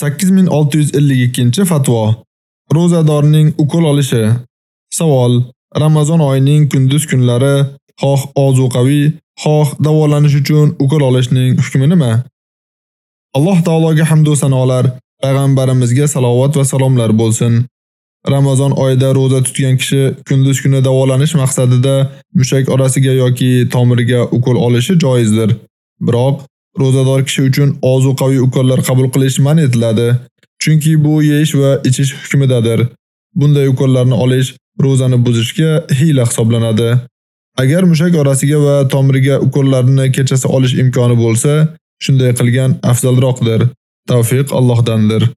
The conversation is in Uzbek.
8652-fatvo. Ro'zadorning ukol olishi. Savol: Ramazon oyining kunduz kunlari xoh ozuqaviy, xoh davolanish uchun ukol olishning hukmi nima? Alloh taologa hamd va sanolar, payg'ambarimizga salovat va salomlar bo'lsin. Ramazon oyida roza tutgan kishi kunduz kuni davolanish maqsadida mushak orasiga yoki tomiriga ukol olishi joizdir. Biroq Ro'zador kishi uchun ozuqaviy ukollar qabul qilish man etiladi, chunki bu yeyish va ichish hukmidadir. Bunday ukollarni olish ro'zani buzishga hiyla hisoblanadi. Agar mushak orasiga va tomiriga ukollarni kechasi olish imkoni bo'lsa, shunday qilgan afzalroqdir. Tavfiq Allohdandir.